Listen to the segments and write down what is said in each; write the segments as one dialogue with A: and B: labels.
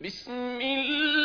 A: بسم الله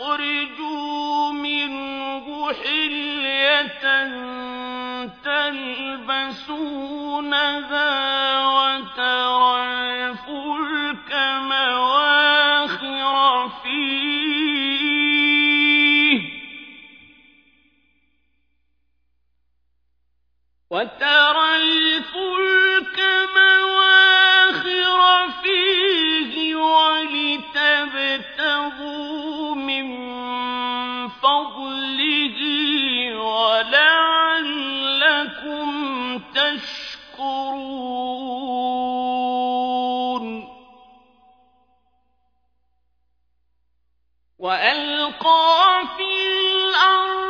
A: أخرجوا منه حلية تلبسونها وترى الفلك مواخر فيه. وترى الفلك في الأرض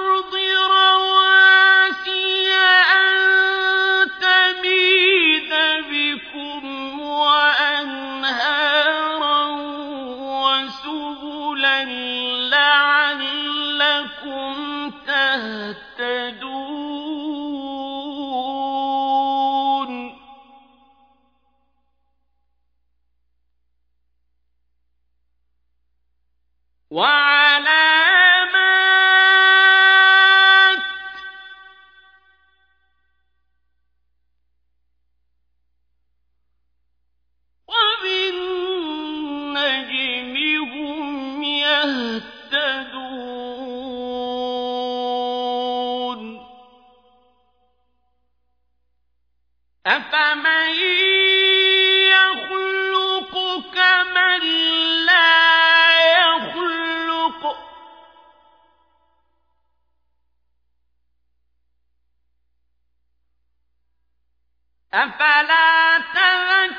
A: أفلا تذكرون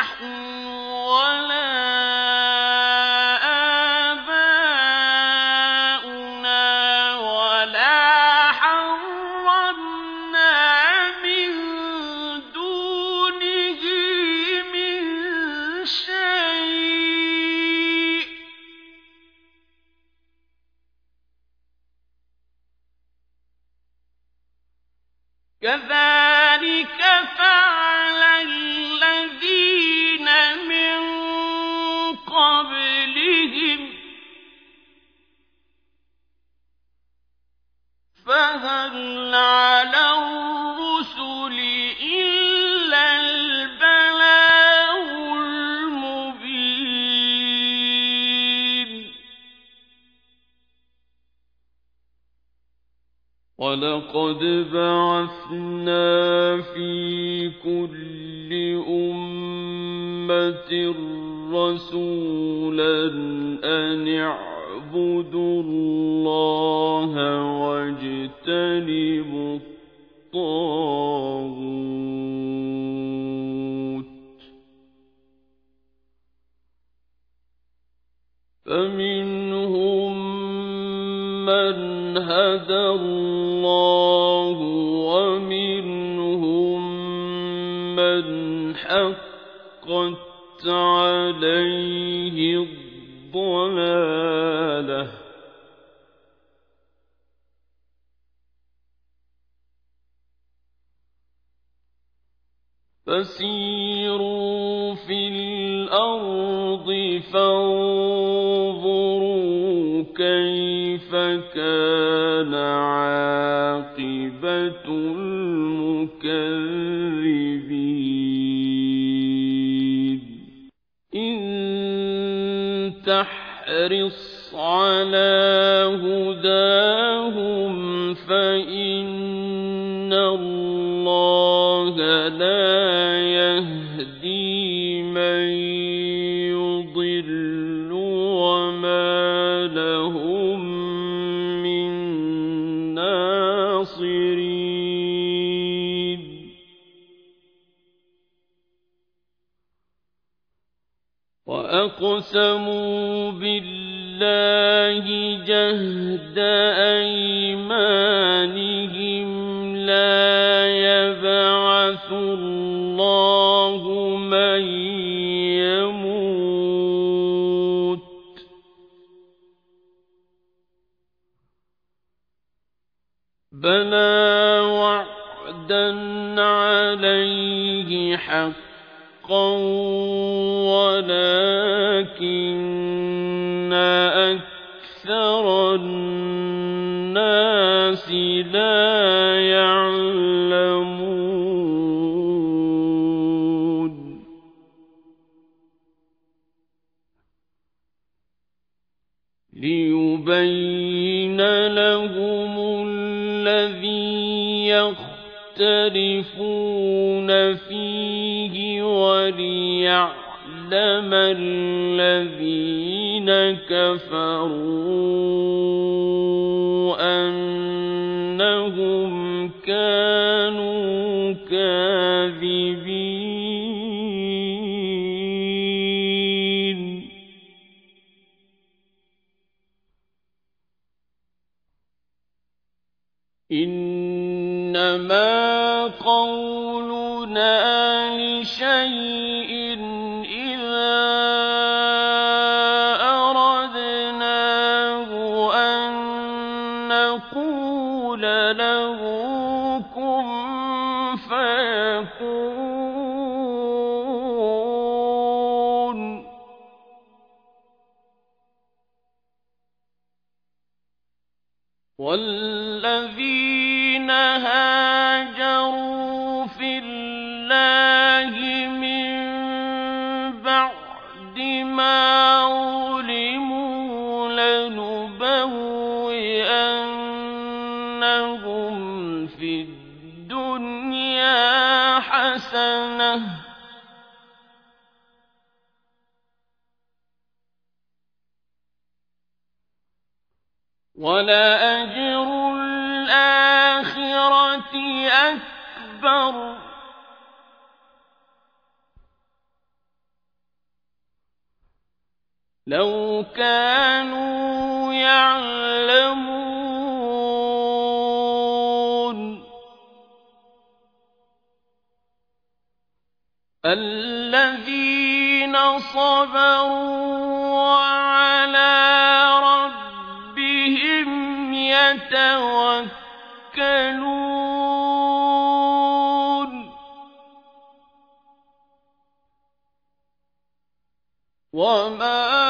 A: وَلَقَدْ لَا يَبْعَثُ اللَّهُ كَفَرُوا وما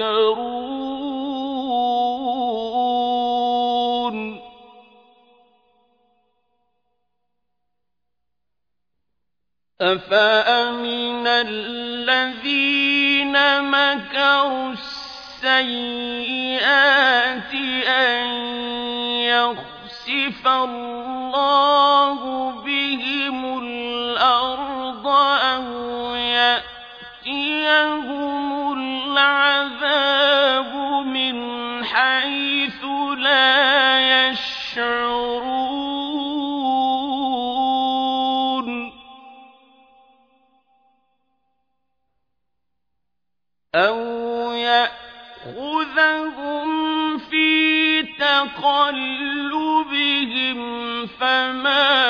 A: تذكرون أفأمن الذين مكروا السيئات أن يخسف الله فما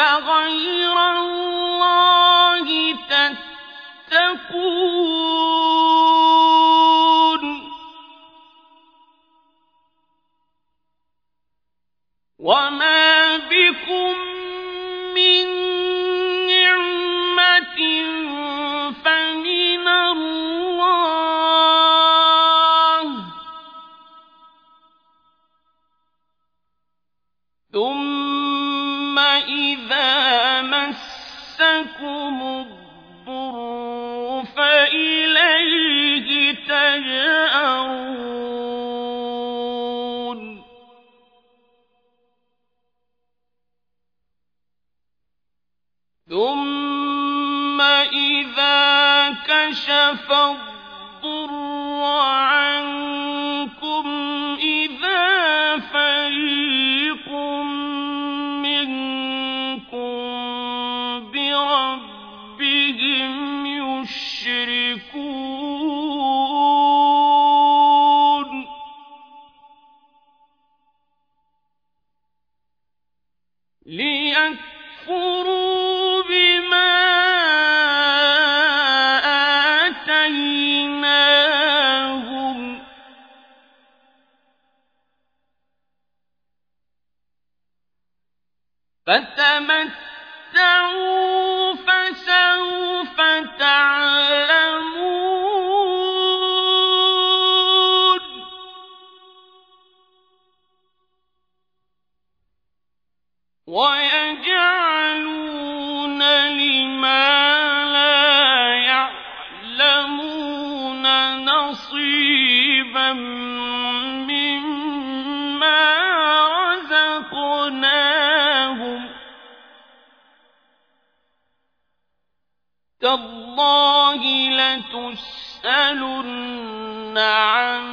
A: أفغير الله تتقون. فضلا الله لتسألن عن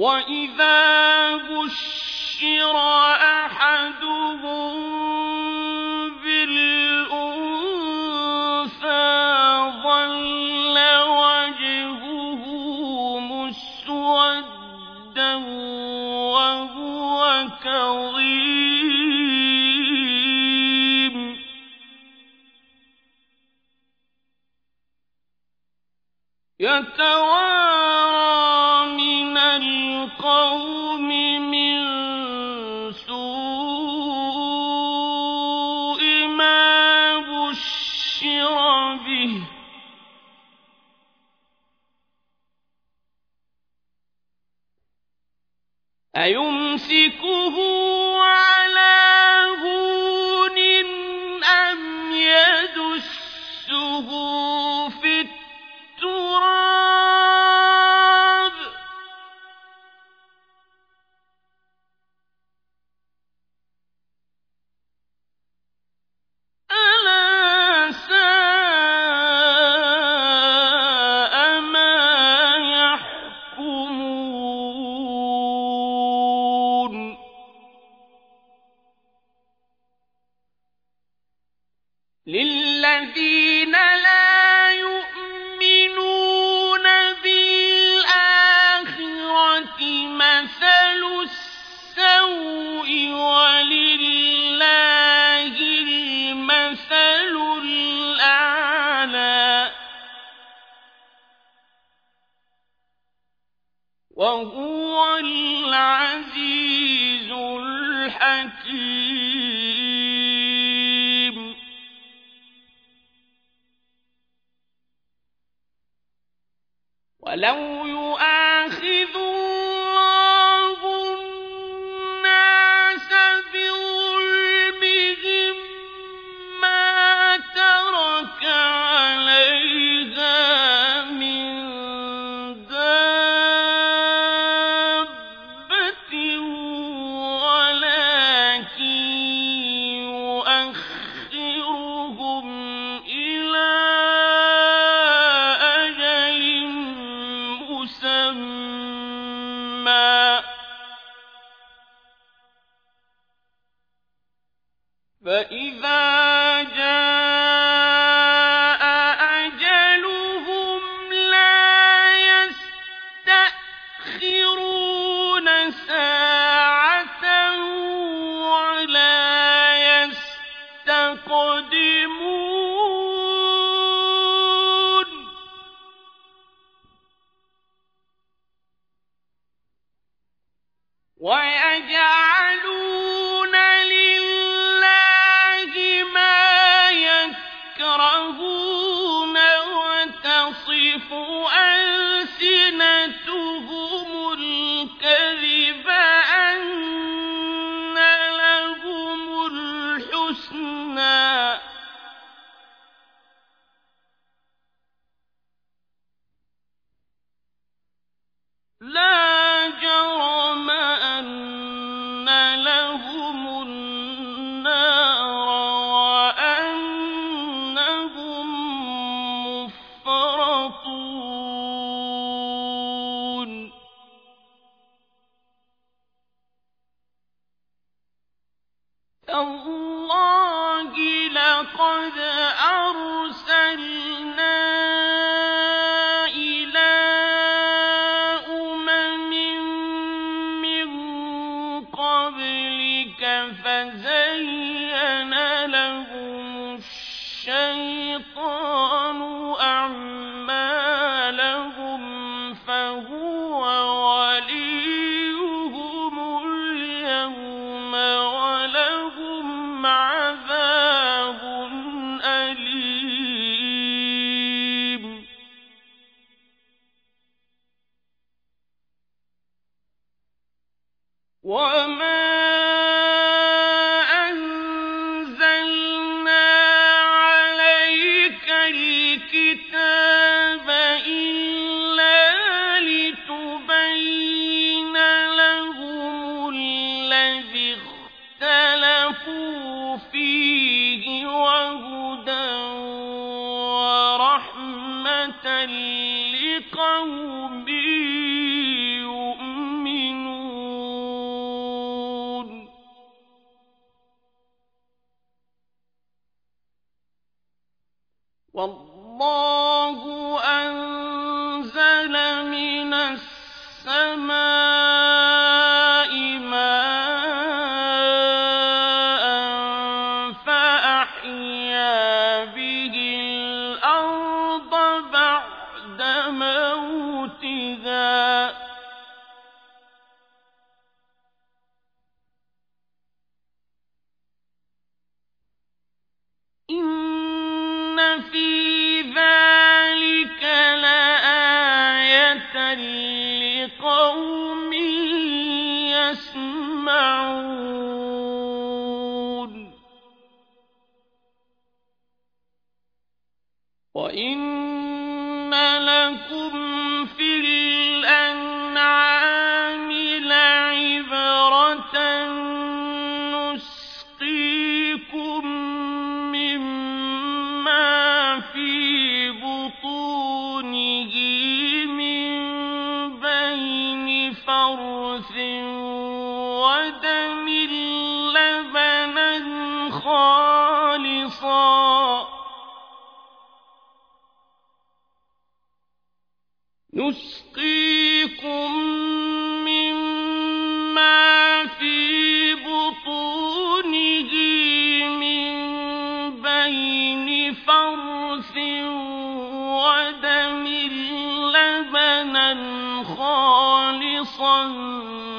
A: وإذا بشر أحدهم بالأنثى ظل وجهه مسودا وهو كظيم. يتوارى موتها. إن في ذلك لآية لقوم يسمعون. وإن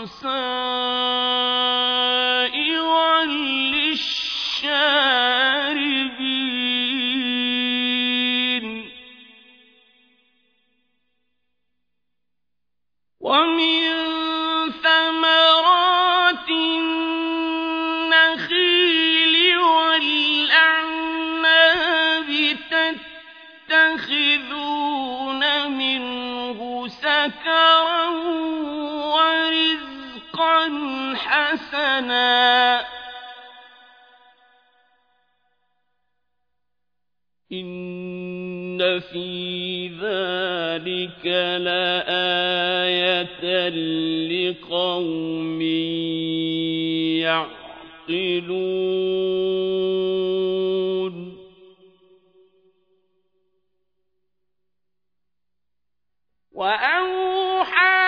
A: سَاءً في ذَلِكَ لَآيَةً لِقَوْمٍ يَعْقِلُونَ وَأَوْحَى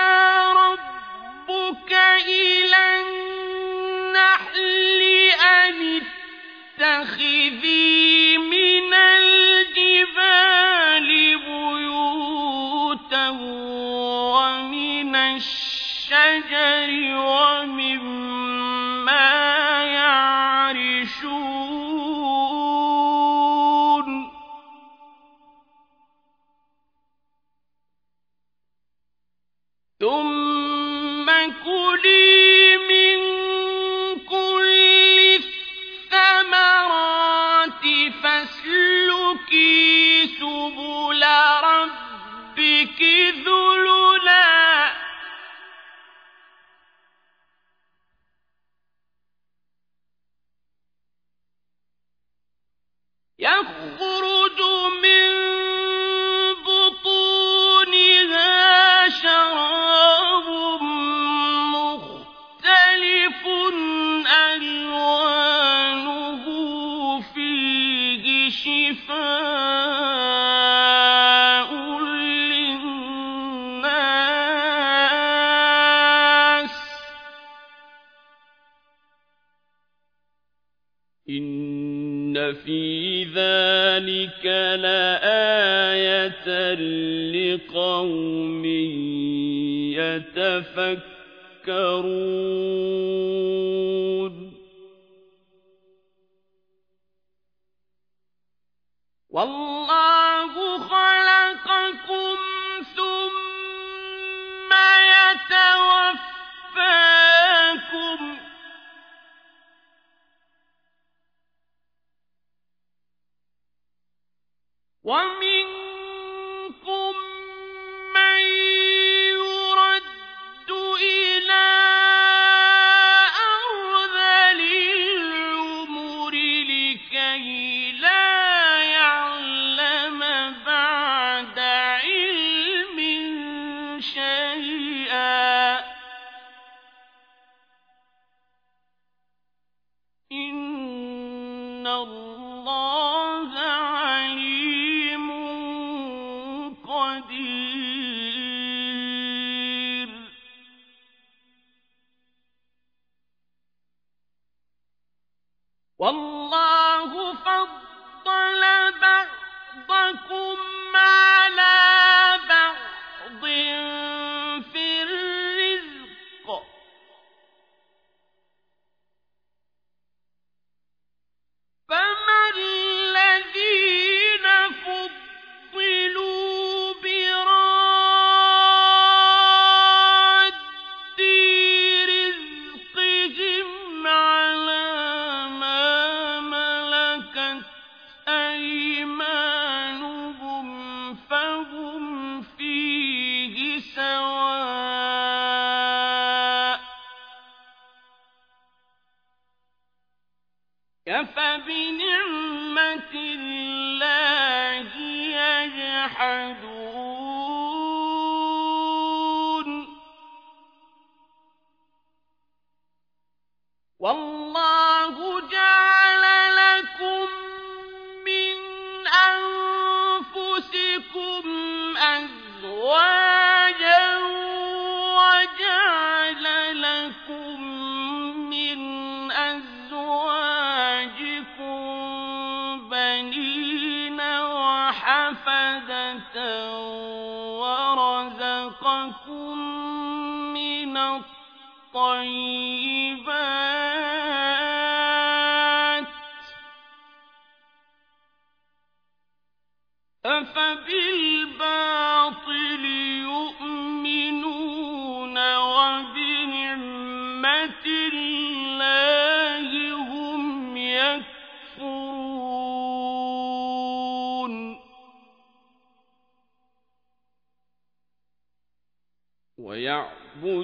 A: رَبُّكَ إِلَى النَّحْلِ أَنِ اتَّخِذِي ثم كلي أفبنعمة الله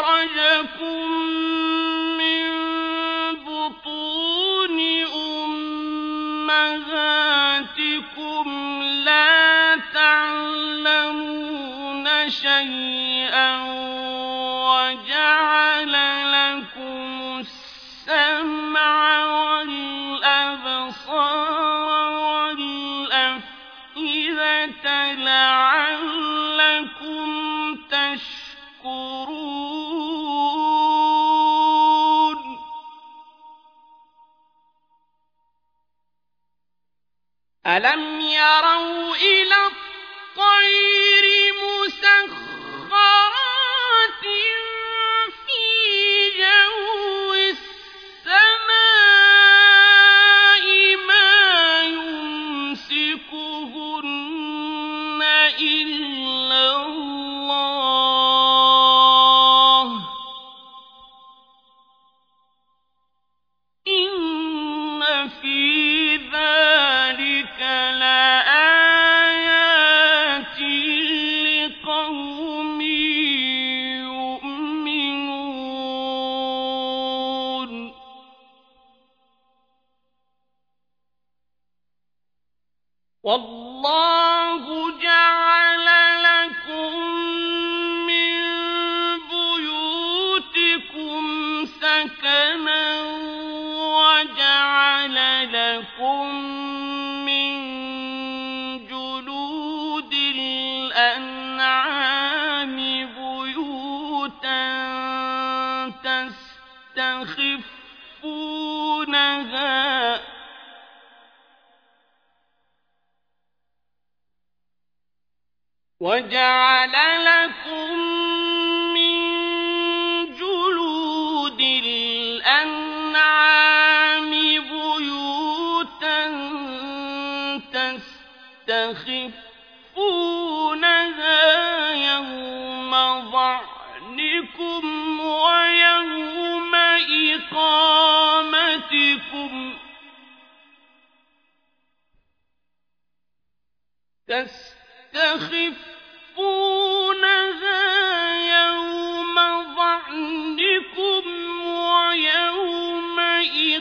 A: أخرجكم ألم يروا إلى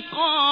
A: إقامتكم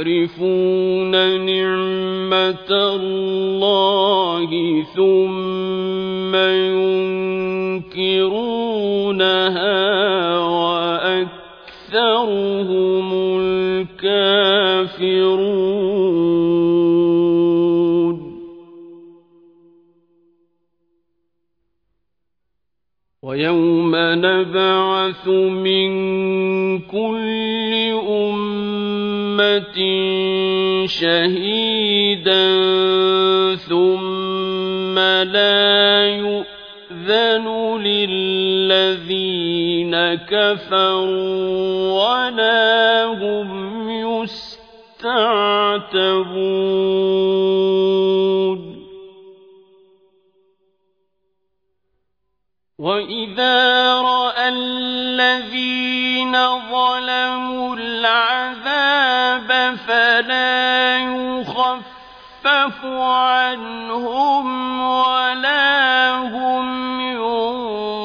A: يعرفون ثم لا يؤذن للذين كفروا ولا هم يستعتبون. وإذا يخفف عنهم ولا هم ينظرون.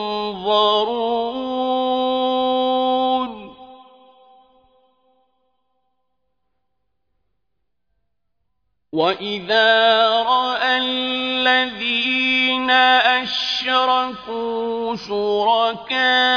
A: وإذا رأى الذين أشركوا شركاءهم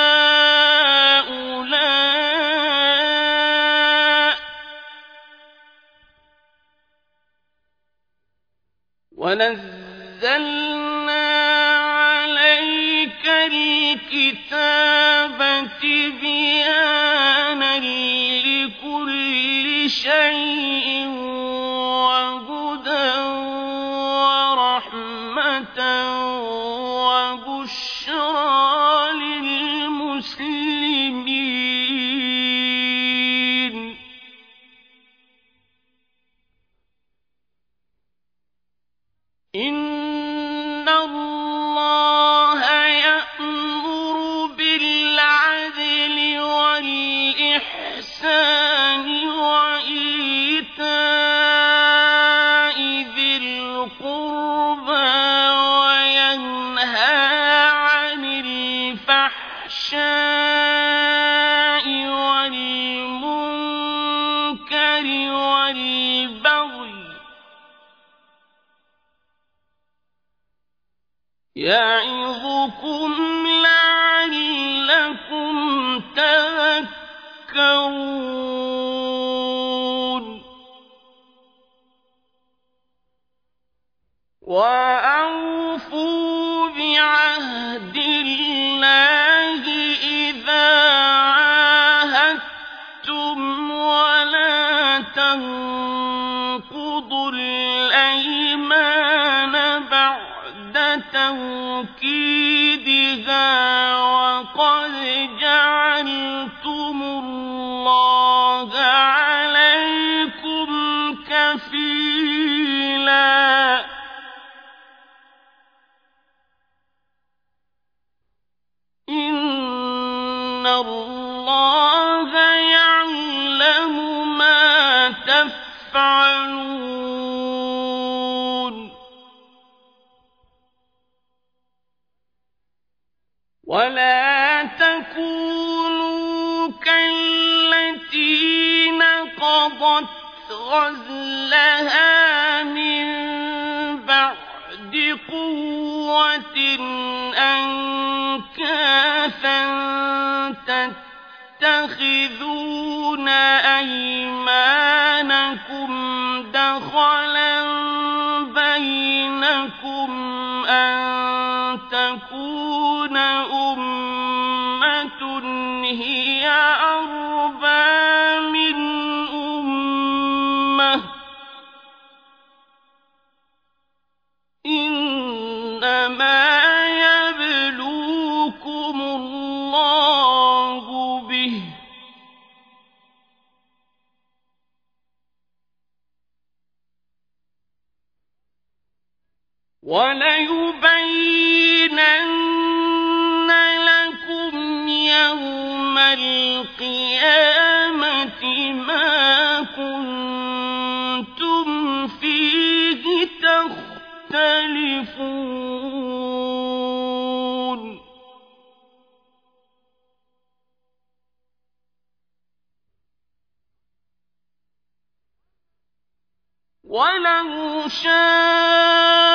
A: ونزلنا عليك الكتاب تبيانا لكل شيء ولا تكونوا غزلها من بعد قوة تتخذون أيمانكم دخلا بينكم أن تكون أمة هي يوم القيامة ما كنتم فيه تختلفون. ولو شاء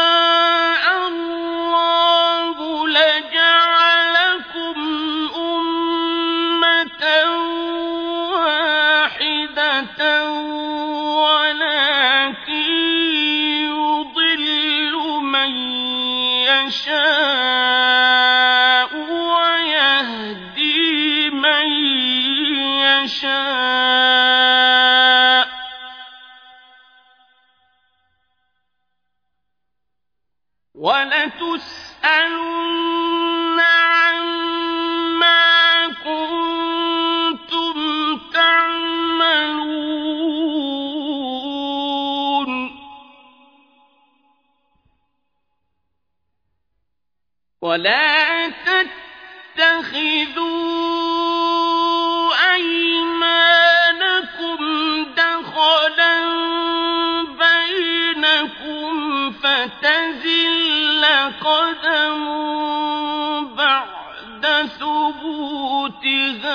A: موتها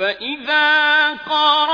A: فَإِذَا قَرَأْتَ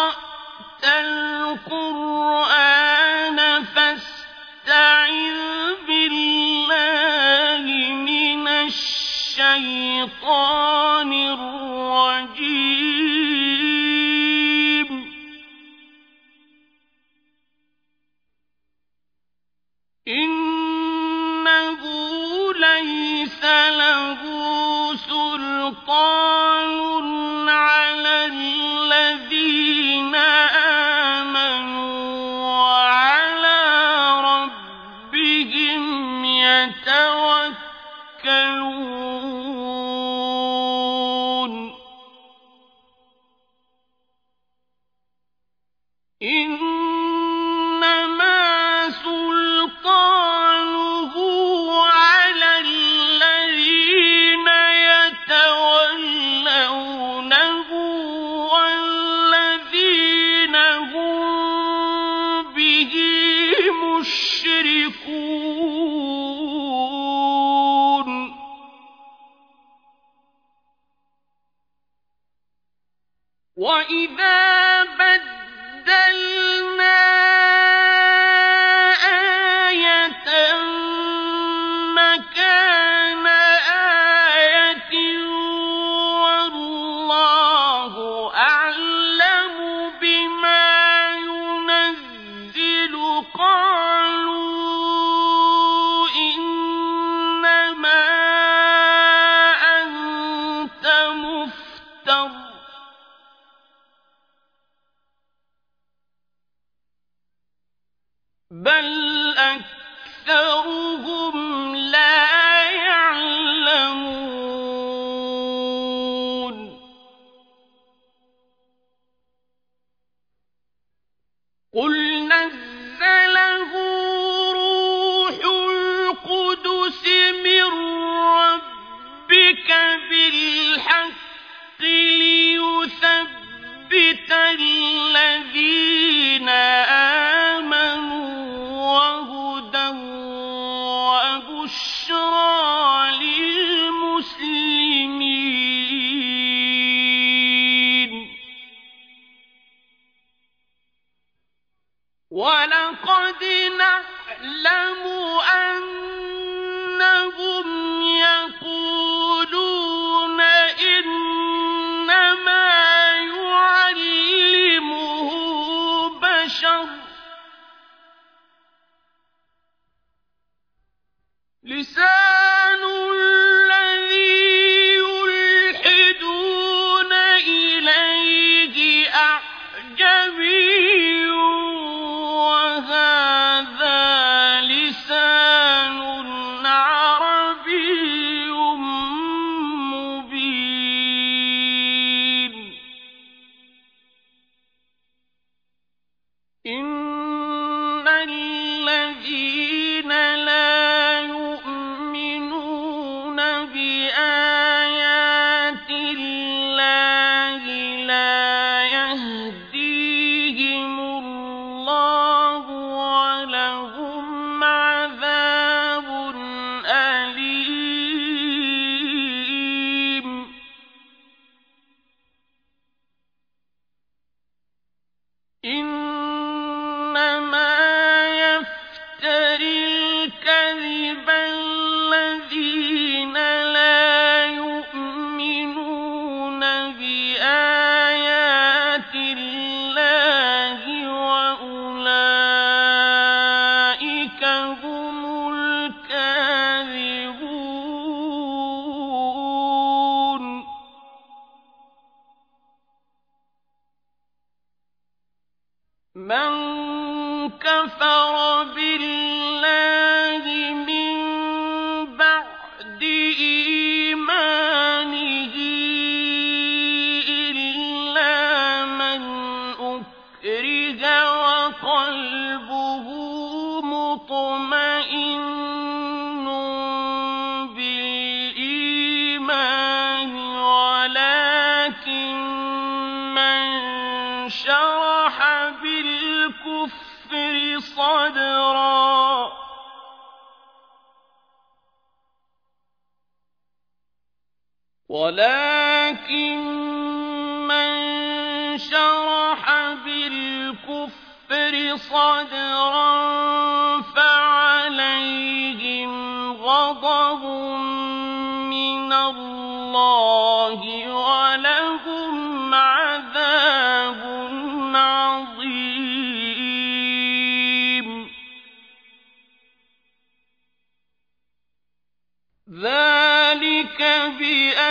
A: ذلك بأنه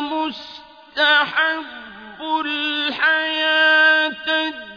A: مستحب الحياة الدنيا.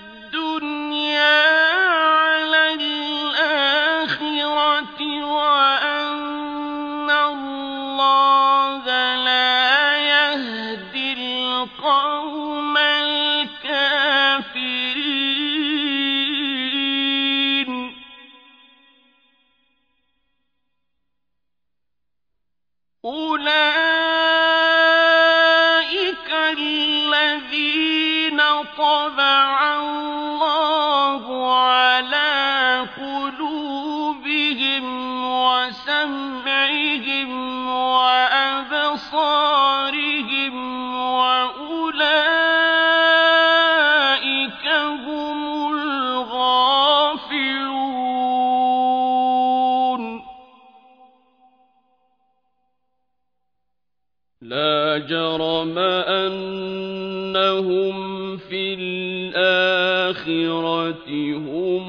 A: الآخرة هم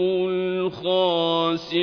A: الخاسرون.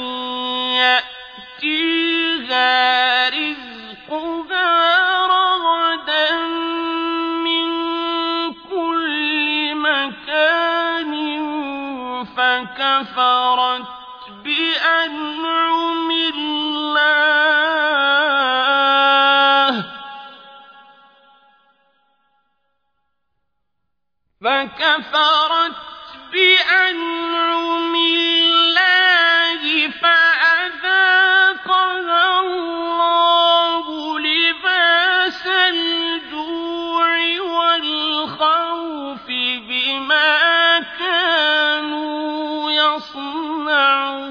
A: بأنعم الله فأذاقها الله لباس الجوع والخوف بما كانوا يصنعون.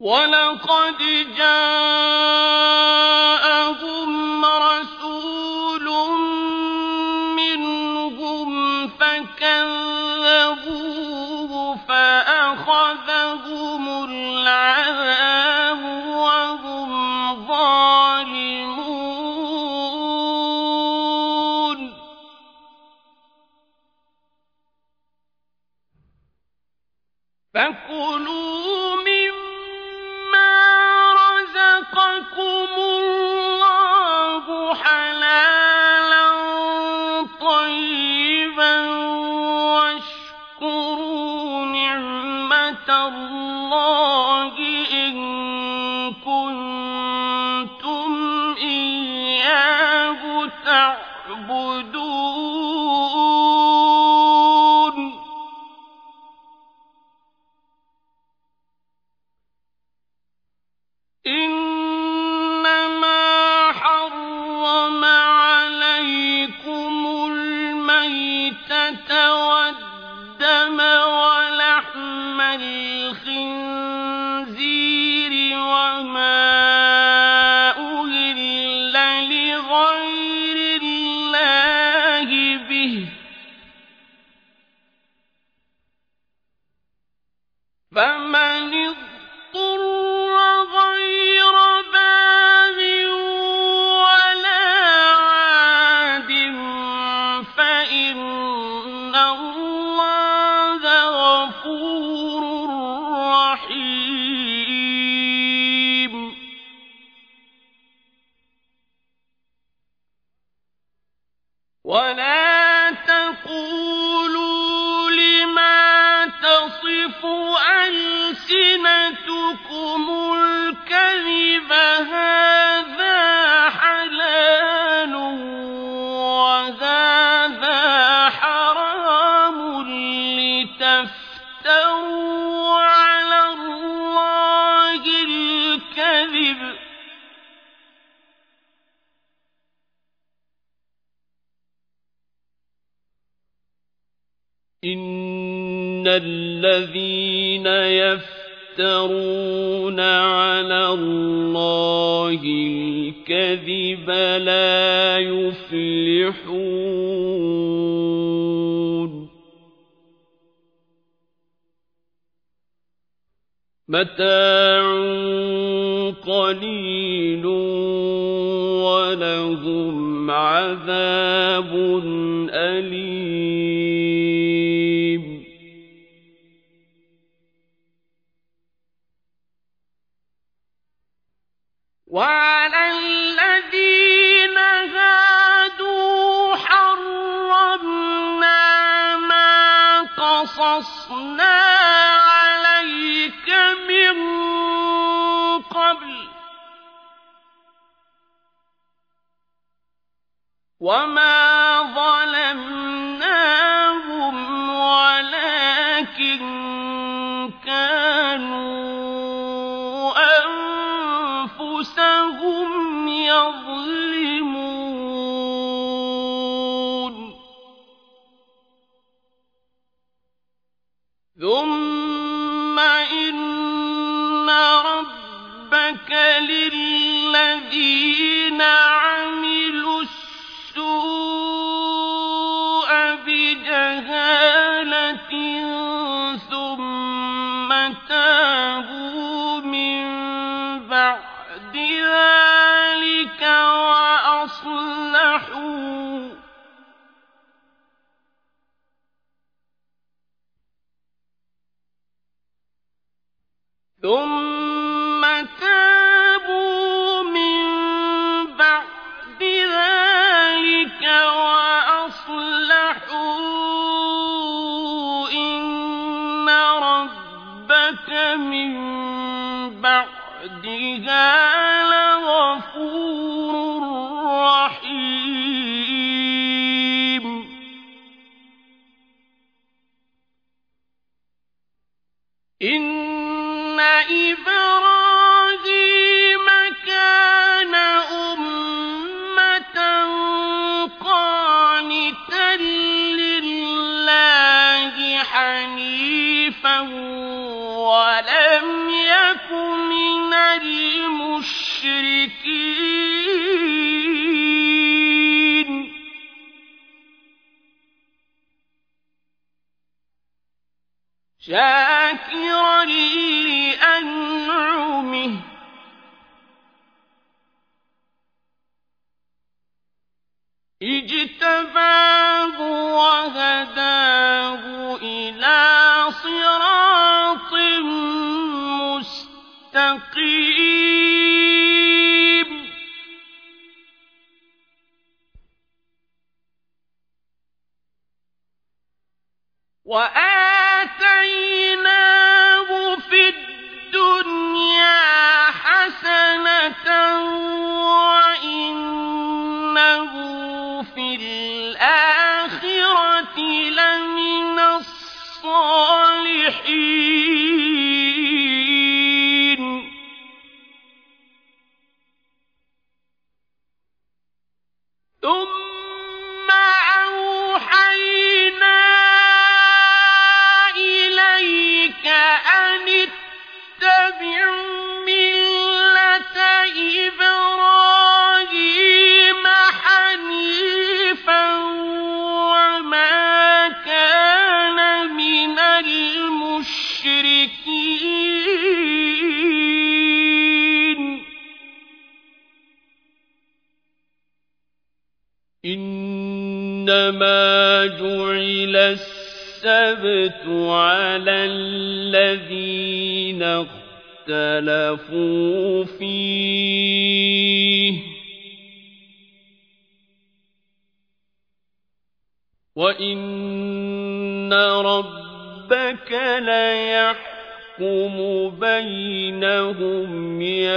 A: ولقد جاء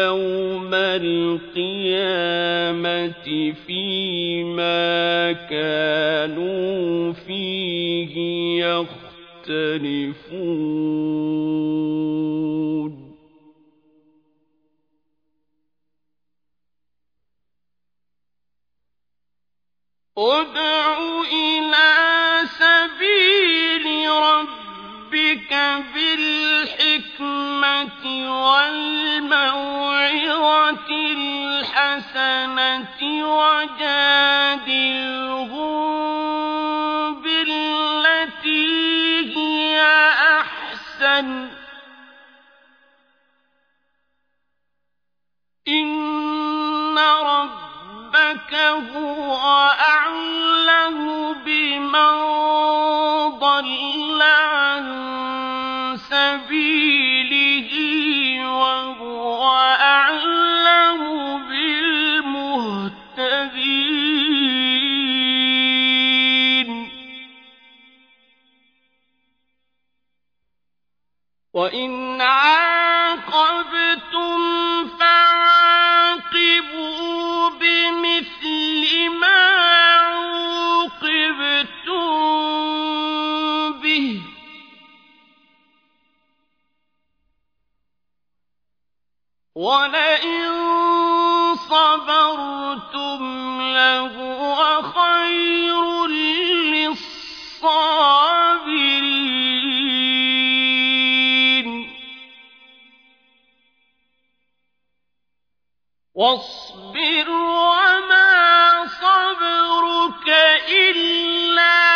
A: يوم القيامة فيما كانوا فيه يختلفون. ادع إلى سبيل ربك والموعظة الحسنة وجادلهم بالتي هي أحسن. إن ربك هو أعلم بمن وإن عاقبتم فعاقبوا بمثل ما عوقبتم به ولئن صبرتم لهو خير للصابرين واصبر وما صبرك إلا